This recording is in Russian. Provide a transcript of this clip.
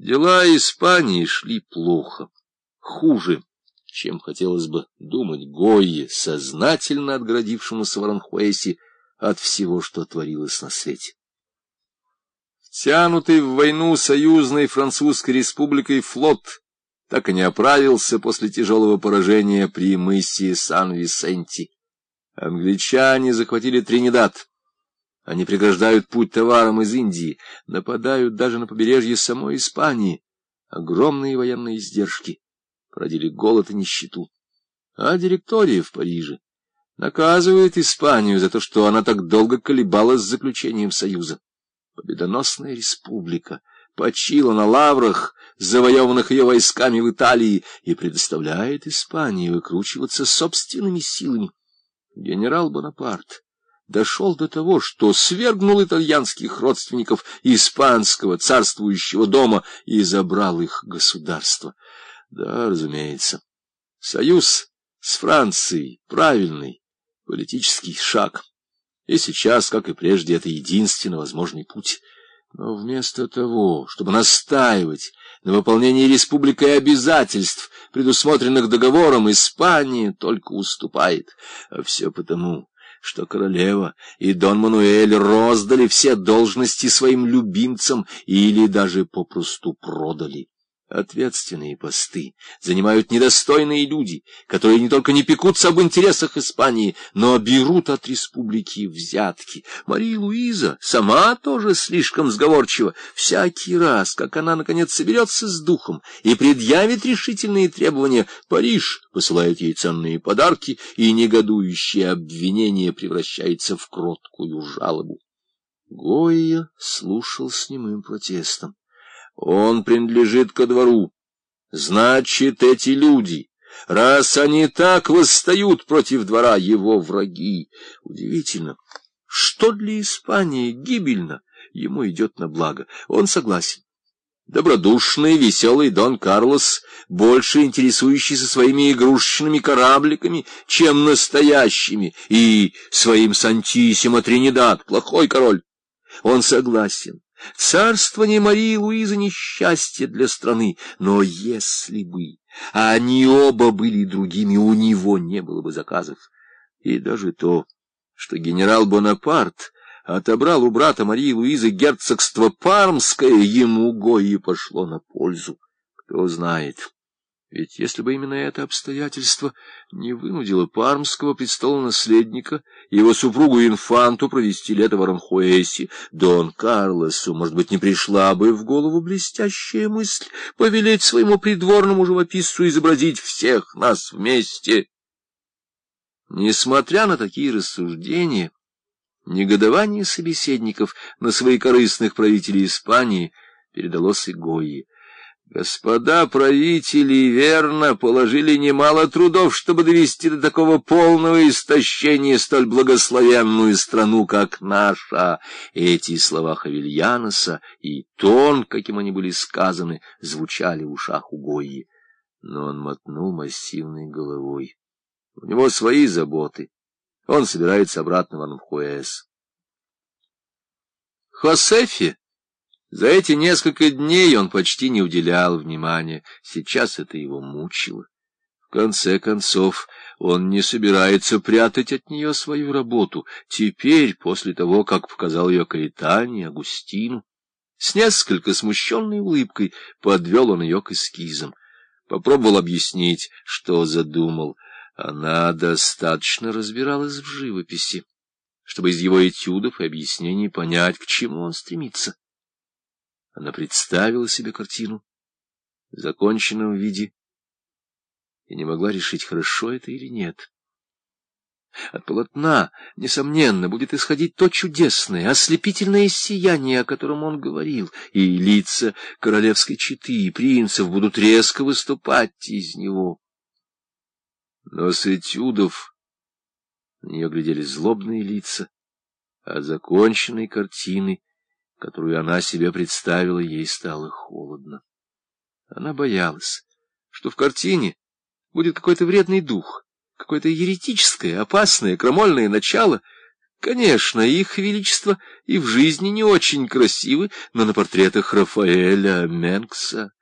Дела Испании шли плохо, хуже, чем хотелось бы думать Гойе, сознательно отгородившемуся в Аранхуэсе от всего, что творилось на свете. Втянутый в войну союзной Французской республикой флот так и не оправился после тяжелого поражения при мысе Сан-Висенти. Англичане захватили Тринидад. Они преграждают путь товарам из Индии, нападают даже на побережье самой Испании. Огромные военные издержки породили голод и нищету. А директория в Париже наказывает Испанию за то, что она так долго колебалась с заключением союза. Победоносная республика почила на лаврах, завоеванных ее войсками в Италии, и предоставляет Испании выкручиваться собственными силами. Генерал Бонапарт дошел до того, что свергнул итальянских родственников испанского царствующего дома и забрал их государство. Да, разумеется, союз с Францией — правильный политический шаг. И сейчас, как и прежде, это единственно возможный путь. Но вместо того, чтобы настаивать на выполнении республикой обязательств, предусмотренных договором, Испания только уступает. А все потому что королева и Дон Мануэль роздали все должности своим любимцам или даже попросту продали. Ответственные посты занимают недостойные люди, которые не только не пекутся об интересах Испании, но берут от республики взятки. Мария Луиза сама тоже слишком сговорчива. Всякий раз, как она, наконец, соберется с духом и предъявит решительные требования, Париж посылает ей ценные подарки, и негодующее обвинение превращается в кроткую жалобу. Гойя слушал с немым протестом. Он принадлежит ко двору. Значит, эти люди, раз они так восстают против двора, его враги. Удивительно, что для Испании гибельно, ему идет на благо. Он согласен. Добродушный, веселый Дон Карлос, больше интересующийся своими игрушечными корабликами, чем настоящими, и своим Сантисимо Тринидад, плохой король. Он согласен Царствование Марии Луизы несчастье для страны, но если бы они оба были другими, у него не было бы заказов. И даже то, что генерал Бонапарт отобрал у брата Марии Луизы герцогство Пармское, ему Гои пошло на пользу. Кто знает... Ведь если бы именно это обстоятельство не вынудило пармского престола наследника и его супругу инфанту провести лето в Аранхуэсе, Дон Карлосу, может быть, не пришла бы в голову блестящая мысль повелеть своему придворному живописцу изобразить всех нас вместе. Несмотря на такие рассуждения, негодование собеседников на своекорыстных правителей Испании передалось и Гойе. Господа правители верно положили немало трудов, чтобы довести до такого полного истощения столь благословенную страну, как наша. Эти слова Хавильяноса и тон, каким они были сказаны, звучали в ушах у Гойи. Но он мотнул массивной головой. У него свои заботы. Он собирается обратно в Анхуэс. Хосефи за эти несколько дней он почти не уделял внимания, сейчас это его мучило. В конце концов, он не собирается прятать от нее свою работу, теперь, после того, как показал ее Каэтане, Агустину. С несколько смущенной улыбкой подвел он ее к эскизам. Попробовал объяснить, что задумал. Она достаточно разбиралась в живописи, чтобы из его этюдов и объяснений понять, к чему он стремится. Она представила себе картину в законченном виде и не могла решить, хорошо это или нет. От полотна, несомненно, будет исходить то чудесное, ослепительное сияние, о котором он говорил, и лица королевской четы и принцев будут резко выступать из него. Но с этюдов на нее глядели злобные лица, а законченной картины которую она себе представила, ей стало холодно. Она боялась, что в картине будет какой-то вредный дух, какое-то еретическое, опасное, крамольное начало, Конечно, их величество и в жизни не очень красивы, но на портретах Рафаэля Менкса